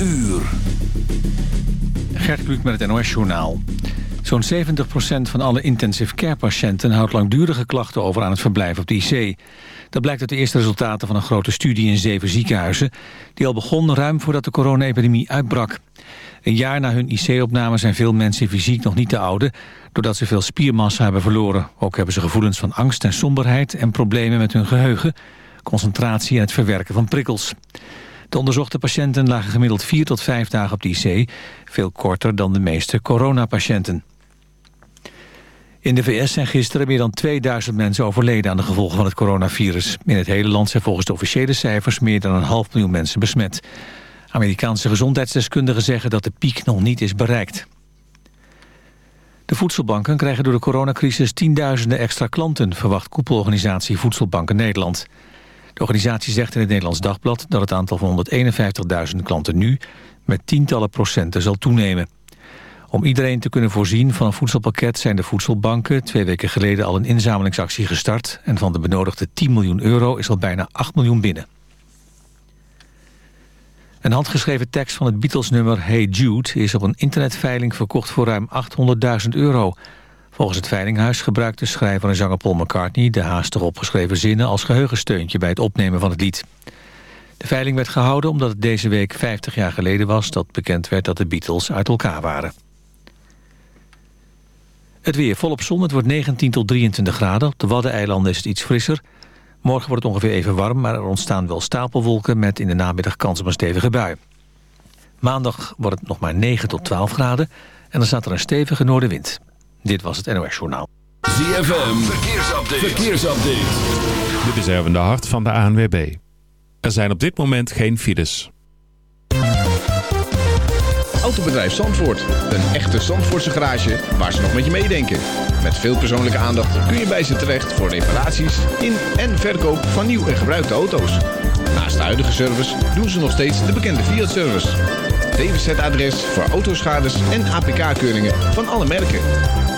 uur. Gert met het NOS-journaal. Zo'n 70% van alle intensive care patiënten houdt langdurige klachten over aan het verblijf op de IC. Dat blijkt uit de eerste resultaten van een grote studie in zeven ziekenhuizen... die al begon ruim voordat de corona-epidemie uitbrak. Een jaar na hun IC-opname zijn veel mensen fysiek nog niet te oude... doordat ze veel spiermassa hebben verloren. Ook hebben ze gevoelens van angst en somberheid... en problemen met hun geheugen, concentratie en het verwerken van prikkels. De onderzochte patiënten lagen gemiddeld vier tot vijf dagen op de IC... veel korter dan de meeste coronapatiënten. In de VS zijn gisteren meer dan 2000 mensen overleden aan de gevolgen van het coronavirus. In het hele land zijn volgens de officiële cijfers meer dan een half miljoen mensen besmet. Amerikaanse gezondheidsdeskundigen zeggen dat de piek nog niet is bereikt. De voedselbanken krijgen door de coronacrisis tienduizenden extra klanten... verwacht koepelorganisatie Voedselbanken Nederland. De organisatie zegt in het Nederlands Dagblad dat het aantal van 151.000 klanten nu... met tientallen procenten zal toenemen. Om iedereen te kunnen voorzien van een voedselpakket zijn de voedselbanken twee weken geleden al een inzamelingsactie gestart en van de benodigde 10 miljoen euro is al bijna 8 miljoen binnen. Een handgeschreven tekst van het Beatles-nummer Hey Jude is op een internetveiling verkocht voor ruim 800.000 euro. Volgens het veilinghuis gebruikte schrijver en zanger Paul McCartney de haastig opgeschreven zinnen als geheugensteuntje bij het opnemen van het lied. De veiling werd gehouden omdat het deze week 50 jaar geleden was dat bekend werd dat de Beatles uit elkaar waren. Het weer volop zon, het wordt 19 tot 23 graden. Op de Waddeneilanden is het iets frisser. Morgen wordt het ongeveer even warm, maar er ontstaan wel stapelwolken... met in de namiddag kans op een stevige bui. Maandag wordt het nog maar 9 tot 12 graden... en dan staat er een stevige noordenwind. Dit was het NOS Journaal. ZFM, verkeersupdate. verkeersupdate. Dit is Erwin de Hart van de ANWB. Er zijn op dit moment geen files. Autobedrijf Zandvoort. Een echte Zandvoortse garage waar ze nog met je meedenken. Met veel persoonlijke aandacht kun je bij ze terecht voor reparaties in en verkoop van nieuw en gebruikte auto's. Naast de huidige service doen ze nog steeds de bekende Fiat-service. DWZ-adres voor autoschades en APK-keuringen van alle merken.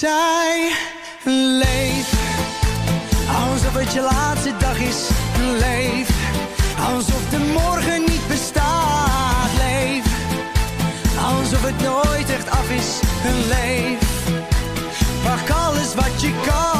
Zij leef alsof het je laatste dag is. Leef alsof de morgen niet bestaat. Leef alsof het nooit echt af is leef. Pak alles wat je kan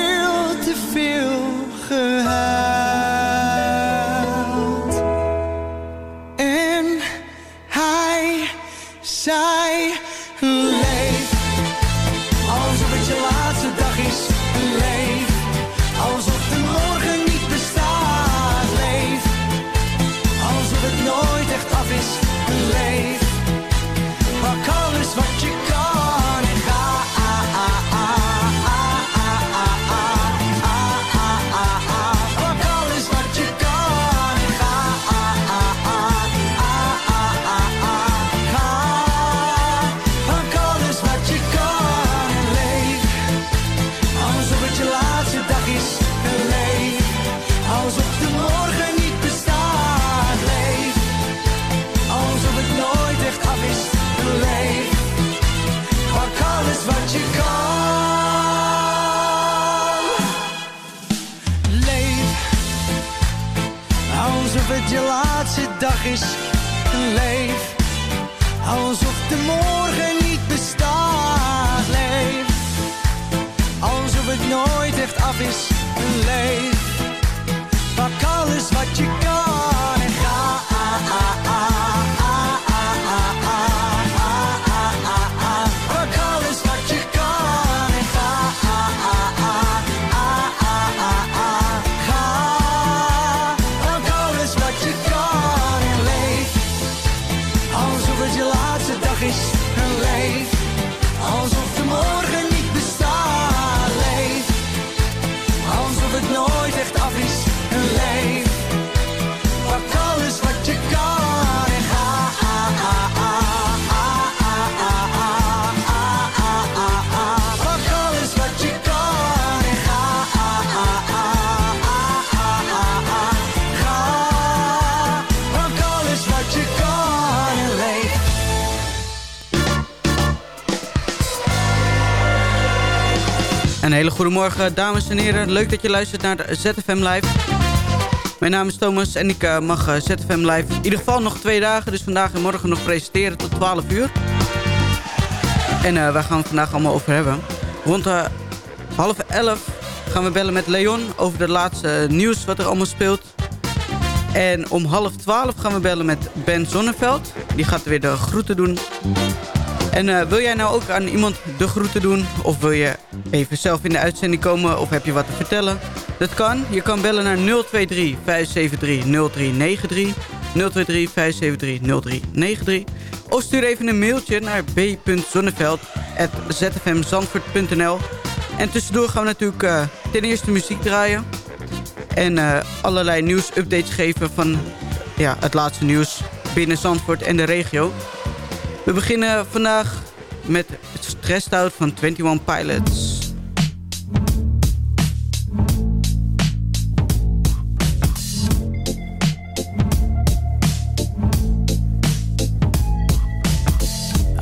nooit echt af nooit echt af Een hele goede morgen, dames en heren. Leuk dat je luistert naar ZFM Live. Mijn naam is Thomas en ik eh, mag eh, ZFM Live in ieder geval nog twee dagen... dus vandaag en morgen nog presenteren tot 12 uur. En eh, waar gaan het vandaag allemaal over hebben? Rond half elf gaan we bellen met Leon over de laatste nieuws wat er allemaal speelt. En om half twaalf gaan we bellen met Ben Zonneveld. Die gaat weer de groeten doen. En wil jij nou ook aan iemand de groeten doen? Of wil je even zelf in de uitzending komen? Of heb je wat te vertellen? Dat kan. Je kan bellen naar 023 573 0393. 023 573 0393. Of stuur even een mailtje naar b.zonneveld.zfmzandvoort.nl En tussendoor gaan we natuurlijk eh, ten eerste muziek draaien. En eh, allerlei nieuwsupdates geven van ja, het laatste nieuws binnen Zandvoort en de regio. We beginnen vandaag met het Stressed Out van 21 Pilots.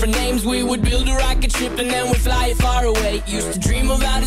different names. We would build a rocket ship and then we'd fly it far away. Used to dream of outer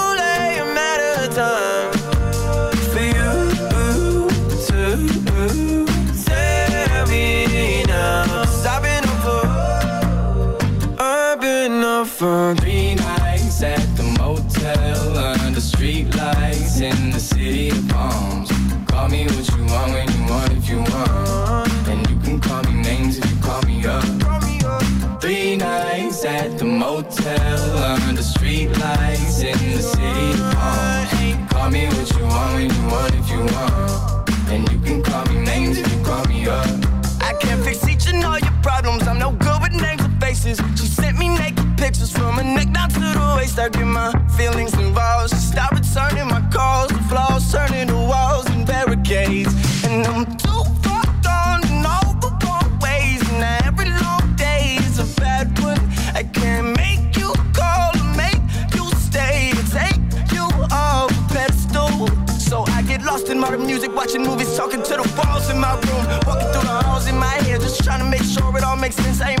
pictures from her neck down to the waist. I get my feelings involved. She stopped returning my calls. The flaws turning to walls and barricades. And I'm too far gone in all the wrong ways. And every long day is a bad one. I can't make you call or make you stay. or Take you off a pedestal. So I get lost in modern music, watching movies, talking to the walls in my room, walking through the halls in my head, just trying to make sure it all makes sense. I ain't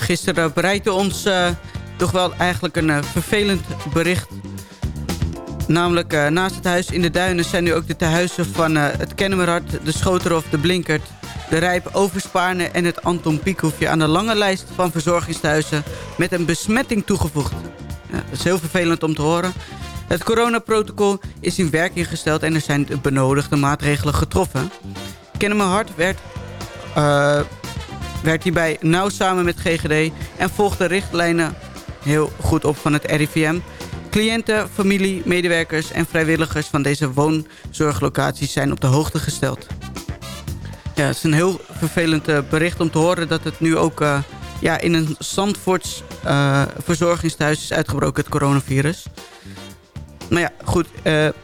Gisteren bereikte ons eh, toch wel eigenlijk een eh, vervelend bericht. Namelijk eh, naast het huis in de Duinen zijn nu ook de tehuizen van het Kennemerhard, de Schoterhof, de Blinkert, de Rijp, Overspaarne en het Anton Pieckhoefje aan de lange lijst van verzorgingstehuizen met een besmetting toegevoegd. Ja, dat is heel vervelend om te horen. Het coronaprotocol is in werking gesteld en er zijn de benodigde maatregelen getroffen. Kennemerhard werd, werkt hierbij nauw samen met GGD en volgt de richtlijnen heel goed op van het RIVM. Cliënten, familie, medewerkers en vrijwilligers van deze woonzorglocaties zijn op de hoogte gesteld. Ja, het is een heel vervelend uh, bericht om te horen dat het nu ook uh, ja, in een Zandvoorts uh, verzorgingstehuis is uitgebroken, het coronavirus. Maar ja, goed,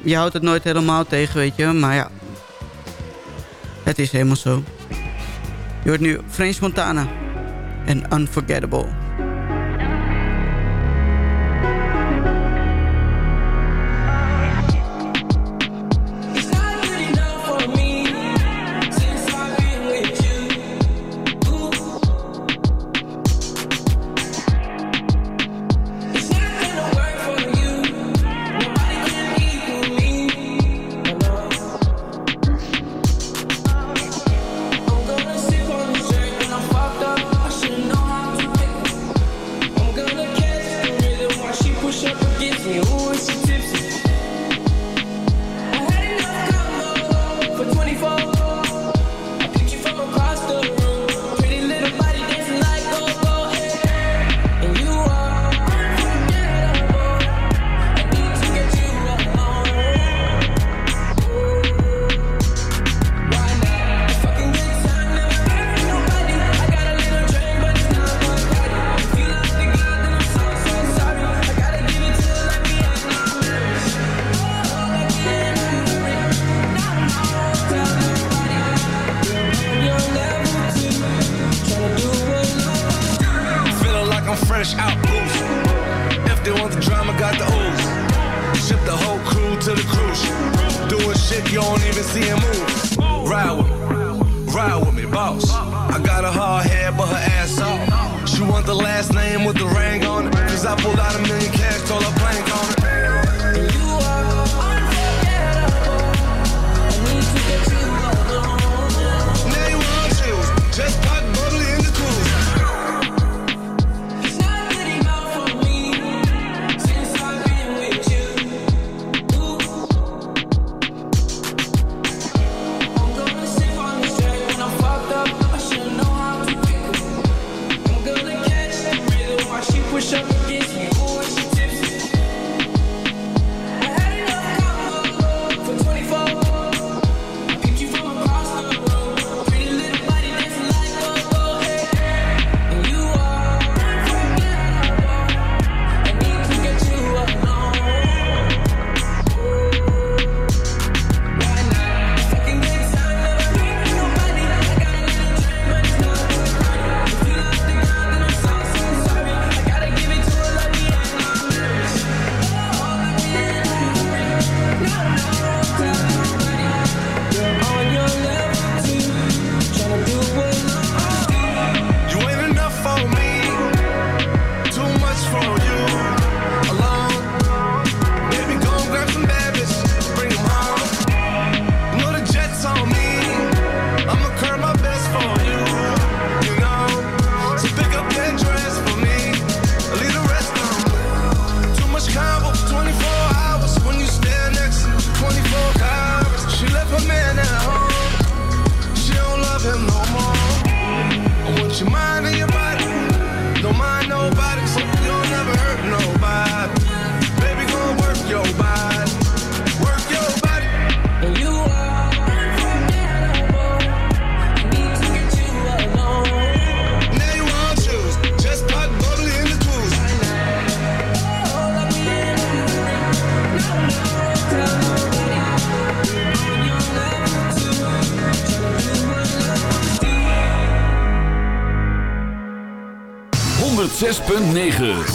je houdt het nooit helemaal tegen, weet je. Maar ja, het is helemaal zo. Je hoort nu French Montana en Unforgettable. 9.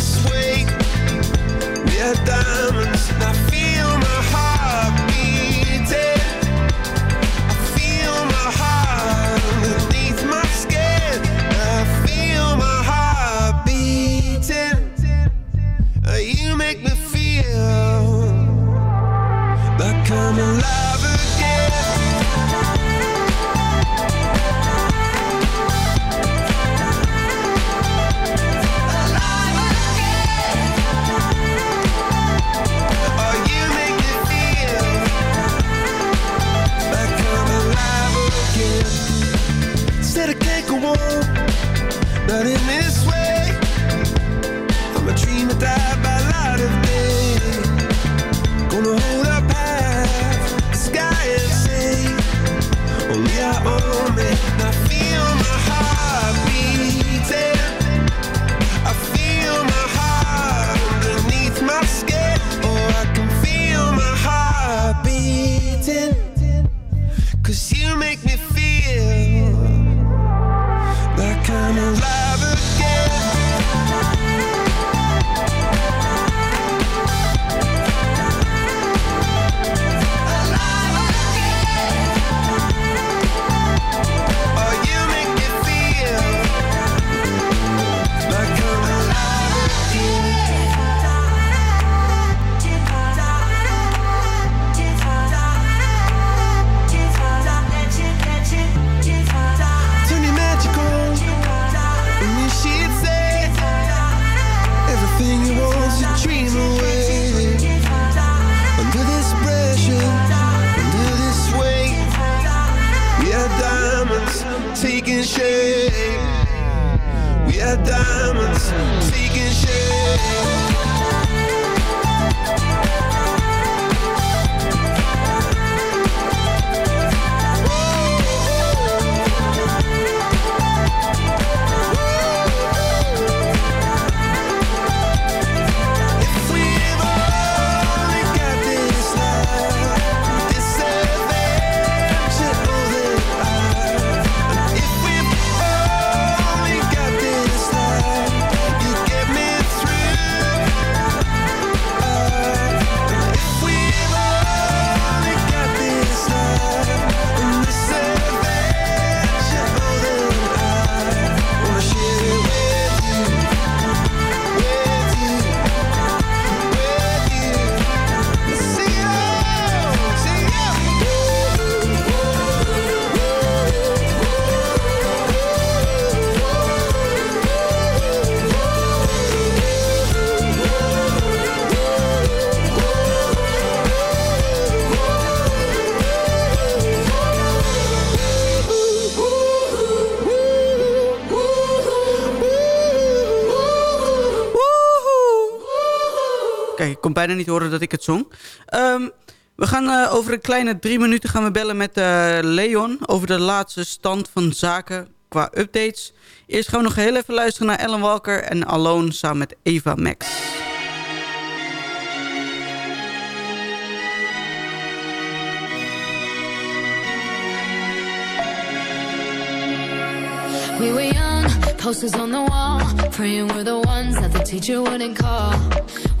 This. We are diamonds, and niet horen dat ik het zong. Ehm, we gaan eh, over een kleine drie minuten gaan we bellen met eh, Leon... over de laatste stand van zaken qua updates. Eerst gaan we nog heel even luisteren naar Ellen Walker en Alone samen met Eva Max. We were young, posters on the wall, praying we're the ones that the teacher wouldn't call.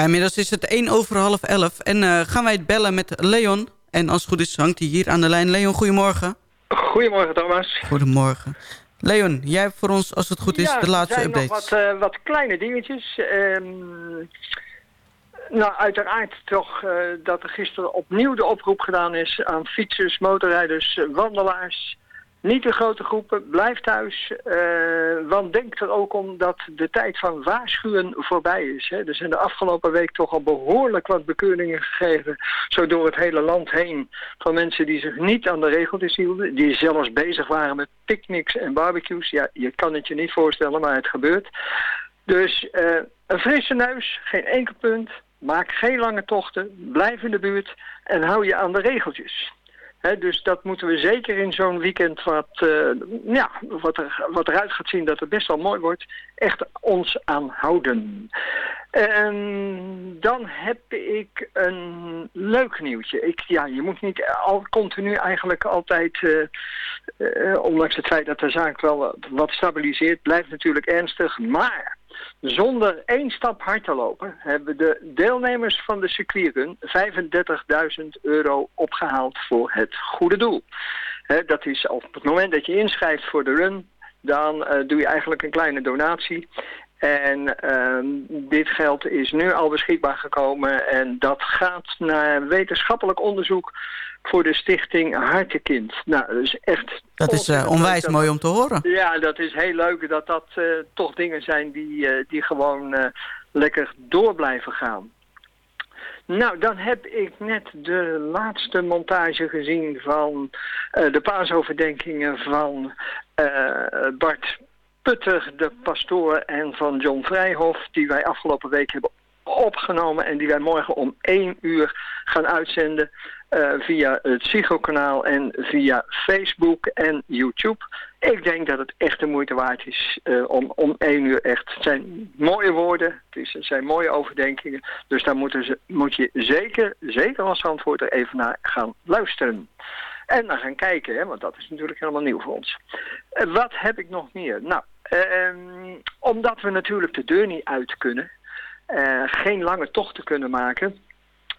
Ja, inmiddels is het 1 over half 11 en eh, gaan wij het bellen met Leon. En als het goed is hangt hij hier aan de lijn. Leon, goedemorgen. Goedemorgen Thomas. Goedemorgen. Leon, jij hebt voor ons, als het goed is, ja, de laatste er zijn updates. nog wat, eh, wat kleine dingetjes. Ehm, nou, uiteraard toch eh, dat er gisteren opnieuw de oproep gedaan is aan fietsers, motorrijders, wandelaars. Niet in grote groepen, blijf thuis. eh, want denk er ook om dat de tijd van waarschuwen voorbij is. Hè. Er zijn de afgelopen week toch al behoorlijk wat bekeuringen gegeven... zo door het hele land heen van mensen die zich niet aan de regeltjes hielden... die zelfs bezig waren met picknicks en barbecues. Ja, je kan het je niet voorstellen, maar het gebeurt. Dus eh, een frisse neus, geen enkel punt. Maak geen lange tochten, blijf in de buurt en hou je aan de regeltjes. Dus dat moeten we zeker in zo'n weekend wat, eh, ja, wat, er, wat eruit gaat zien dat het best wel mooi wordt, echt ons aan houden. En dan heb ik een leuk nieuwtje. Ik, ja, je moet niet al continu eigenlijk altijd, eh, eh, ondanks het feit dat de zaak wel wat stabiliseert, blijft natuurlijk ernstig. Maar zonder één stap hard te lopen hebben de deelnemers van de circuitrun 35.000 euro opgehaald voor het goede doel. Dat is op het moment dat je inschrijft voor de run, dan eh, doe je eigenlijk een kleine donatie. En ehm, dit geld is nu al beschikbaar gekomen en dat gaat naar wetenschappelijk onderzoek voor de stichting Hartekind. Nou, dat is echt... Dat is eh, onwijs mooi om te horen. Ja, dat is heel leuk dat dat eh, toch dingen zijn die, eh, die gewoon lekker door blijven gaan. Nou, dan heb ik net de laatste montage gezien van de paasoverdenkingen van Bart Putter, de pastoor, en van John Vrijhof, die wij afgelopen week hebben opgenomen en die wij morgen om één uur gaan uitzenden via het Psycho-kanaal en via Facebook en YouTube. Ik denk dat het echt de moeite waard is eh, om, om één uur echt. Het zijn mooie woorden, het, is, zijn mooie overdenkingen. Dus daar moet je zeker, zeker als antwoord er even naar gaan luisteren. En naar gaan kijken, hè, want dat is natuurlijk helemaal nieuw voor ons. Eh, wat heb ik nog meer? Nou, ehm, omdat we natuurlijk de deur niet uit kunnen, eh, geen lange tochten kunnen maken,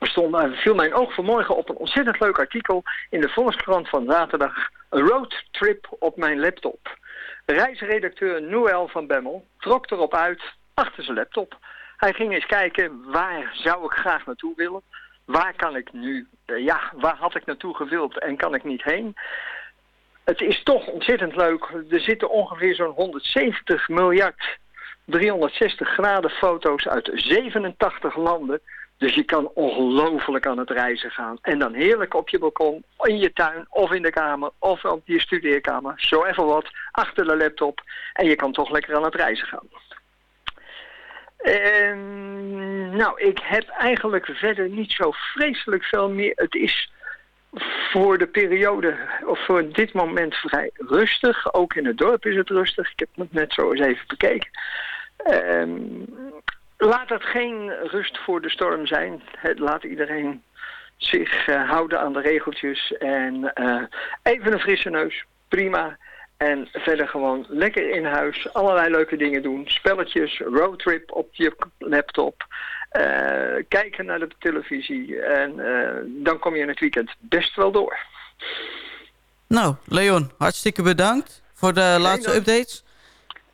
stond, uh, viel mijn oog vanmorgen op een ontzettend leuk artikel in de Volkskrant van zaterdag. Een roadtrip op mijn laptop. Reisredacteur Noël van Bemmel trok erop uit achter zijn laptop. Hij ging eens kijken waar zou ik graag naartoe willen. Waar kan ik nu, uh, ja, waar had ik naartoe gewild en kan ik niet heen? Het is toch ontzettend leuk. Er zitten ongeveer zo'n 170 miljard 360 graden foto's uit 87 landen. Dus je kan ongelooflijk aan het reizen gaan. En dan heerlijk op je balkon, in je tuin of in de kamer of op je studeerkamer. Zo even wat, achter de laptop. En je kan toch lekker aan het reizen gaan. En, nou, ik heb eigenlijk verder niet zo vreselijk veel meer. Het is voor de periode, of voor dit moment vrij rustig. Ook in het dorp is het rustig. Ik heb het net zo eens even bekeken. Um, laat het geen rust voor de storm zijn. Laat iedereen zich uh, houden aan de regeltjes. En uh, even een frisse neus, prima. En verder gewoon lekker in huis, allerlei leuke dingen doen. Spelletjes, roadtrip op je laptop. Uh, kijken naar de televisie. En dan kom je in het weekend best wel door. Nou, Leon, hartstikke bedankt voor de laatste updates.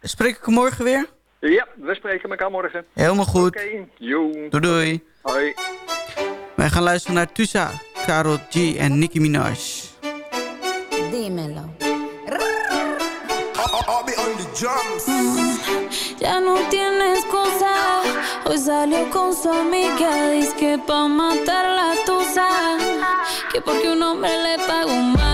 Spreek ik morgen weer? Ja, we spreken elkaar morgen. Helemaal goed. Oké, okay. doei doei. Hoi. Wij gaan luisteren naar Tusa, Karol G en Nicki Minaj. Dímelo. Mm, ya no tiene excusa. Hoy salió con su amiga. Dice que pa' matar la tusa. Que porque un hombre le pagó mal.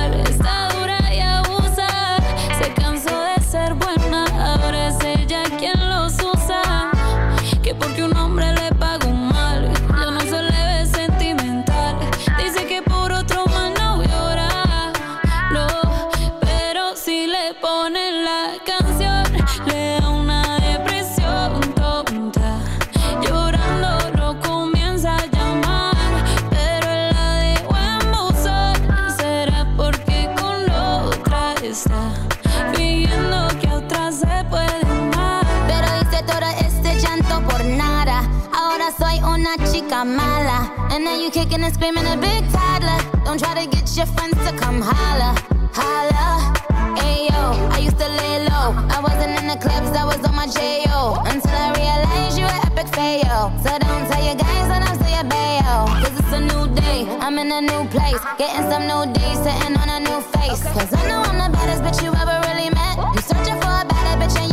Mala. And now you kicking and screaming a big toddler. Don't try to get your friends to come holla, holla. Ayo, I used to lay low. I wasn't in the clubs, I was on my J.O. Until I realized you were epic fail. So don't tell your guys when I'm say a bayo. Cause it's a new day, I'm in a new place. Getting some new days, sitting on a new face. Cause I know I'm the baddest bitch you ever really met. You searching for a better bitch and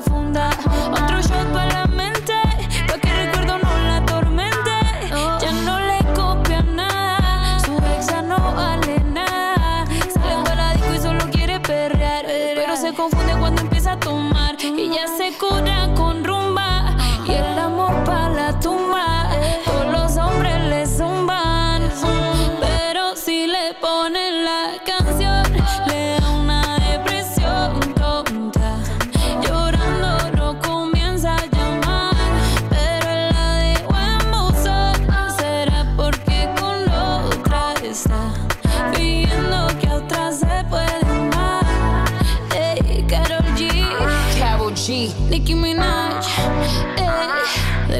profunda. Otro shot para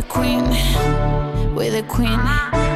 ey, the queen, we're the queen.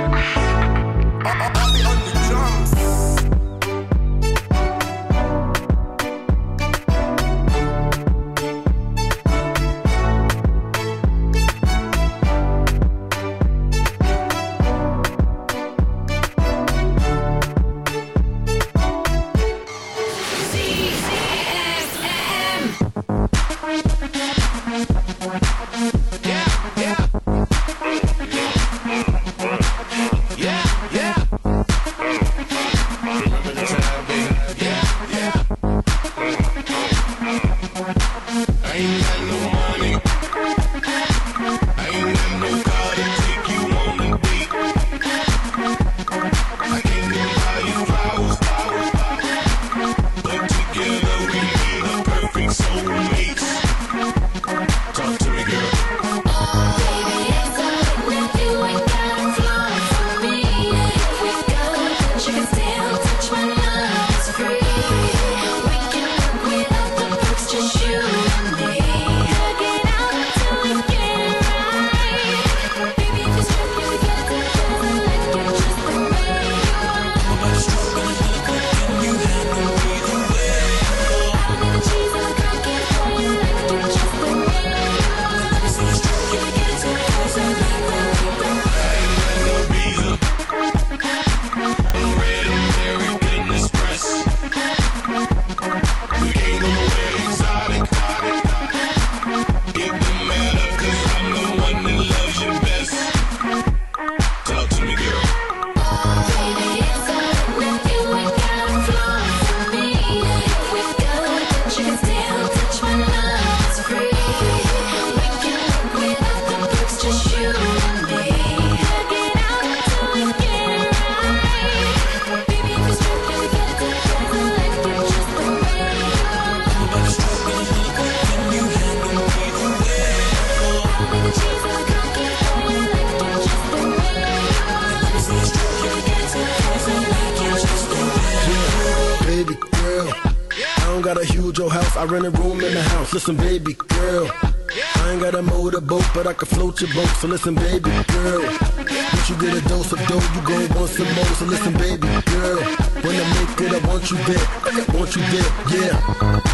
Listen, baby girl. I ain't got a motorboat, but I can float your boat. So listen, baby girl. Once you get a dose of dough, you gon' want some more. So listen, baby girl. When I make it, I want you there. I want you there, yeah.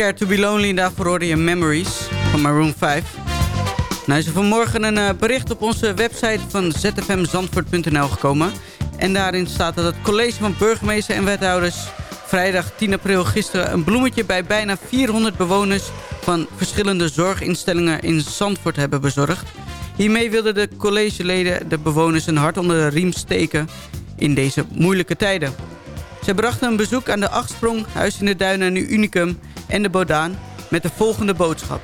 Scared to be Lonely daarvoor hoorde je Memories van Maroon 5. Nou is er vanmorgen een eh, bericht op onze website van zfmzandvoort.nl gekomen. En daarin staat dat het college van burgemeester en wethouders... vrijdag 10 april gisteren een bloemetje bij bijna 400 bewoners... van verschillende zorginstellingen in Zandvoort hebben bezorgd. Hiermee wilden de collegeleden de bewoners een hart onder de riem steken in deze moeilijke tijden. Ze brachten een bezoek aan de Achtsprong, Huis in de Duinen en Unicum en de Bodaan met de volgende boodschap.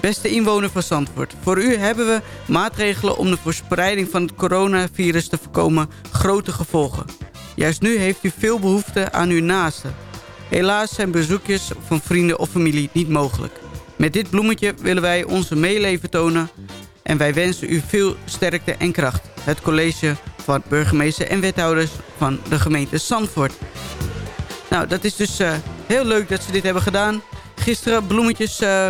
Beste inwoner van Zandvoort, voor u hebben we maatregelen om de verspreiding van het coronavirus te voorkomen grote gevolgen. Juist nu heeft u veel behoefte aan uw naasten. Helaas zijn bezoekjes van vrienden of familie niet mogelijk. Met dit bloemetje willen wij onze meeleven tonen en wij wensen u veel sterkte en kracht. Het college van burgemeester en wethouders van de gemeente Zandvoort. Nou, dat is dus uh, heel leuk dat ze dit hebben gedaan. Gisteren bloemetjes uh,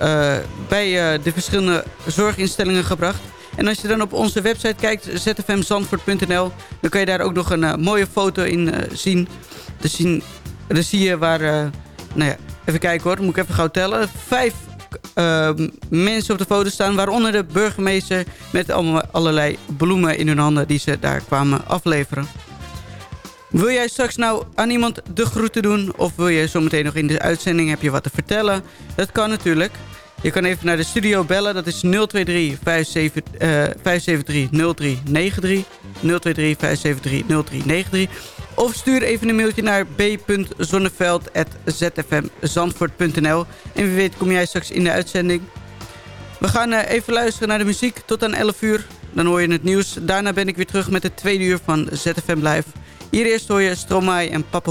uh, bij de verschillende zorginstellingen gebracht. En als je dan op onze website kijkt, zfmzandvoort.nl... dan kan je daar ook nog een mooie foto in zien. Dus zien. Dan zie je waar... nou ja, even kijken hoor, moet ik even gauw tellen. Vijf uh, mensen op de foto staan. Waaronder de burgemeester met allerlei bloemen in hun handen die ze daar kwamen afleveren. Wil jij straks nou aan iemand de groeten doen? Of wil je zometeen nog in de uitzending heb je wat te vertellen? Dat kan natuurlijk. Je kan even naar de studio bellen. Dat is 023 573 0393. 023 573 0393. Of stuur even een mailtje naar b.zonneveld.zfmzandvoort.nl. En wie weet kom jij straks in de uitzending. We gaan eh, even luisteren naar de muziek tot aan 11 uur. Dan hoor je het nieuws. Daarna ben ik weer terug met de tweede uur van ZFM Live. Hier eerst hoor je Stromae en Papa.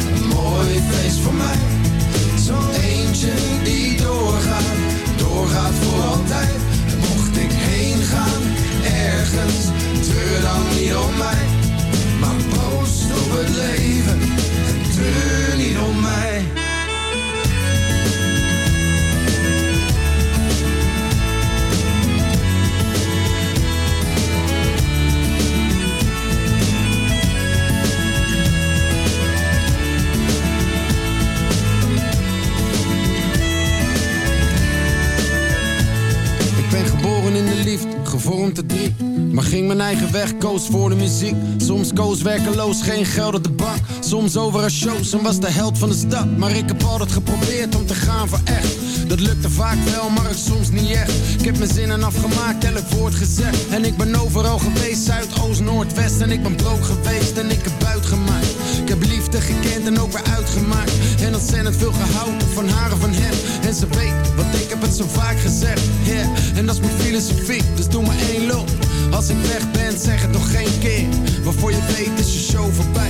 mooi feest voor mij. Zo'n eentje die doorgaat, doorgaat voor altijd. En mocht ik heen gaan, ergens. Treur dan niet om mij, maar proost op het leven. En treur niet om mij. Maar ging mijn eigen weg, koos voor de muziek. Soms koos werkeloos, geen geld op de bank. Soms over een shows en was de held van de stad. Maar ik heb altijd geprobeerd om te gaan voor echt. Dat lukte vaak wel, maar het soms niet echt. Ik heb mijn zinnen afgemaakt, elk woord gezegd. En ik ben overal geweest, Zuid, Oost, Noord, West. En ik ben broke geweest en ik heb buit gemaakt. Ik heb liefde gekend en ook weer uitgemaakt. En ontzettend veel gehouden van haar en van hem. En ze weet, want ik heb het zo vaak gezegd. Yeah. En dat is mijn filosofie, dus doe maar één loop. Als ik weg ben, zeg het nog geen keer. Waarvoor je weet is je show voorbij.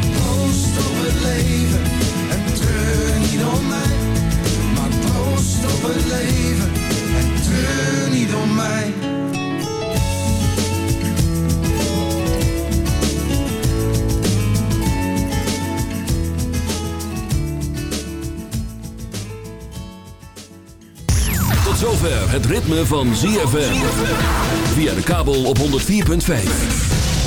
proost op het leven, proost op het leven. Tot zover het ritme van ZFM. Via de kabel op 104.5.